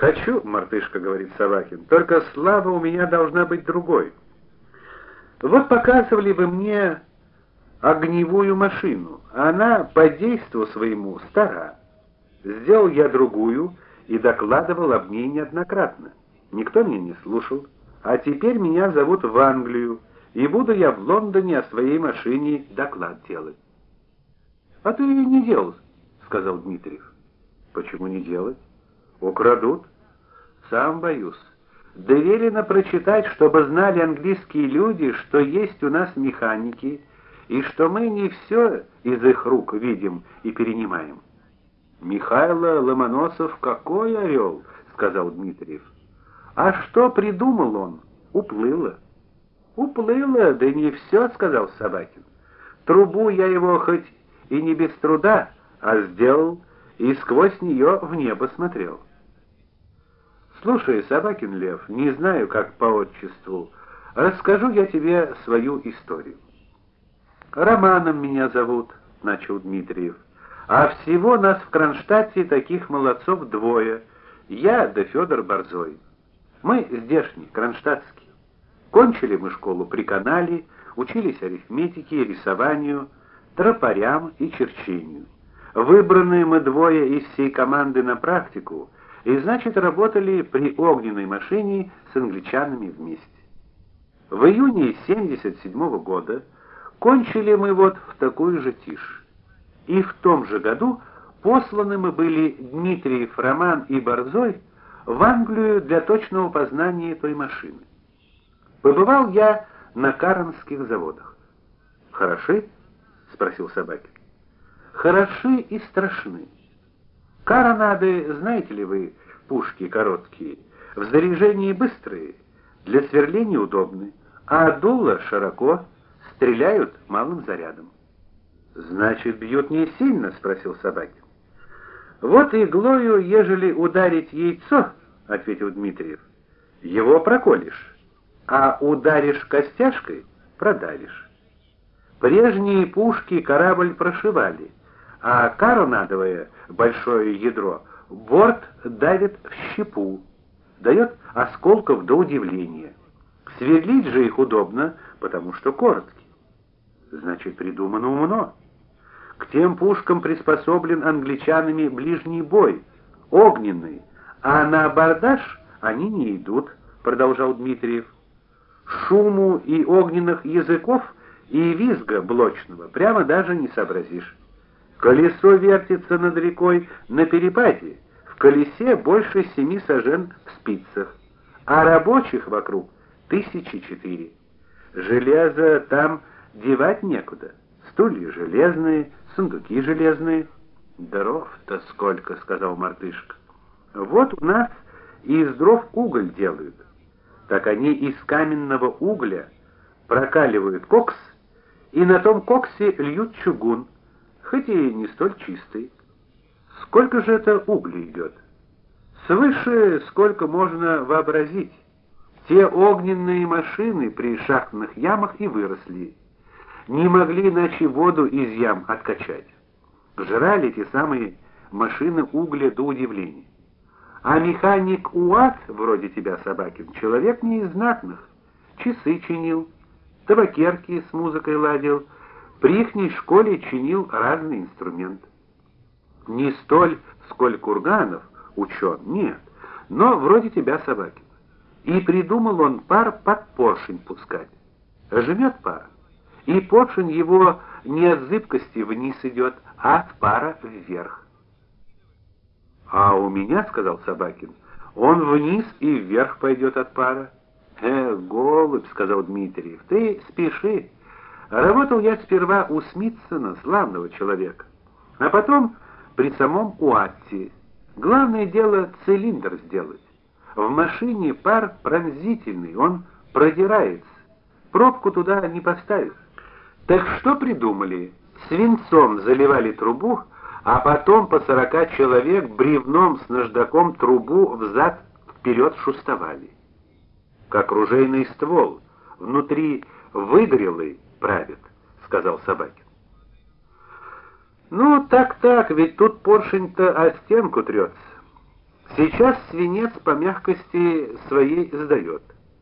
Хочу, мартышка, говорит Савакин. Только слава у меня должна быть другой. Вот показывали вы мне огневую машину. Она по действу своему стара. Сделал я другую и докладывал об ней неоднократно. Никто меня не слушал. А теперь меня зовут в Англию, и буду я в Лондоне о своей машине доклад делать. А ты ее не делал, сказал Дмитриев. Почему не делать? Украдут? Сам боюсь. Доверено прочитать, чтобы знали английские люди, что есть у нас механики, и что мы не все из их рук видим и перенимаем. Михайло Ломоносов какой орел, сказал Дмитриев. А что придумал он? Уплыло. Уплыло, да не все, сказал Собакин. Трубу я его хоть и не без труда, а сделал и сквозь нее в небо смотрел. Слушай, Собакин Лев, не знаю, как по отчеству, расскажу я тебе свою историю. Романом меня зовут, начал Дмитриев. А всего нас в Кронштадте таких молодцов двое. Я да Федор Борзой. Мы здешние, кронштадтские. Кончили мы школу при канале, учились арифметике, рисованию, тропарям и черчению. Выбранные мы двое из всей команды на практику, и значит, работали при огненной машине с англичанами вместе. В июне 77 -го года кончили мы вот в такую же тишь. И в том же году посланы мы были Дмитриев, Роман и Борзой в Англию для точного познания той машины. Побывал я на Карнских заводах. Хороши? спросил Собакин. Хороши и страшны. Каронады, знаете ли вы, пушки короткие, в заряжении быстрые, для сверления удобны, а дуло широко, стреляют малым зарядом. Значит, бьют не сильно, спросил Собакин. Вот иглою, ежели ударить яйцо, ответил Дмитриев. Его проколешь, а ударишь костяшкой продавишь. Прежние пушки корабль прошивали, а каронадовое большое ядро борт давит в щепу, дает осколков до удивления. Сверлить же их удобно, потому что короткие. Значит, придумано умно. К тем пушкам приспособлен англичанами ближний бой, огненный, а на абордаж они не идут, продолжал Дмитриев. Шуму и огненных языков и визга блочного прямо даже не сообразишь. Колесо вертится над рекой на перепаде. В колесе больше семи сажен в спицах, а рабочих вокруг тысячи четыре. Железо там девать некуда. Стулья железные, сундуки железные. Дров-то сколько, сказал мартышка. Вот у нас из дров уголь делают. Так они из каменного угля прокаливают кокс, и на том коксе льют чугун хоть и не столь чистый. Сколько же это угля идет? Свыше сколько можно вообразить. Те огненные машины при шахтных ямах и выросли. Не могли иначе воду из ям откачать. Жрали те самые машины угля до удивления. А механик УАЗ, вроде тебя, Собакин, человек не из знатных. Часы чинил, табакерки с музыкой ладил, при ихней школе чинил разные инструменты. Не столь, сколь Курганов учен, нет, но вроде тебя собаки. И придумал он пар под поршень пускать. Жмет пар, и поршень его не от зыбкости вниз идет, а от пара вверх. А у меня, сказал Собакин, он вниз и вверх пойдет от пара. Э, голубь, сказал Дмитриев. Ты спеши. Работал я сперва у Смитсона, славного человека, а потом при самом Уатти. Главное дело цилиндр сделать. В машине пар пронзительный, он продирается. Пробку туда не поставишь. Так что придумали? Свинцом заливали трубу, а потом по сорока человек бревном с наждаком трубу взад вперед шустовали. Как ружейный ствол, внутри выгорелый правит, сказал Собакин. Ну, так-так, ведь тут поршень-то о стенку трется. Сейчас свинец по мягкости своей сдает.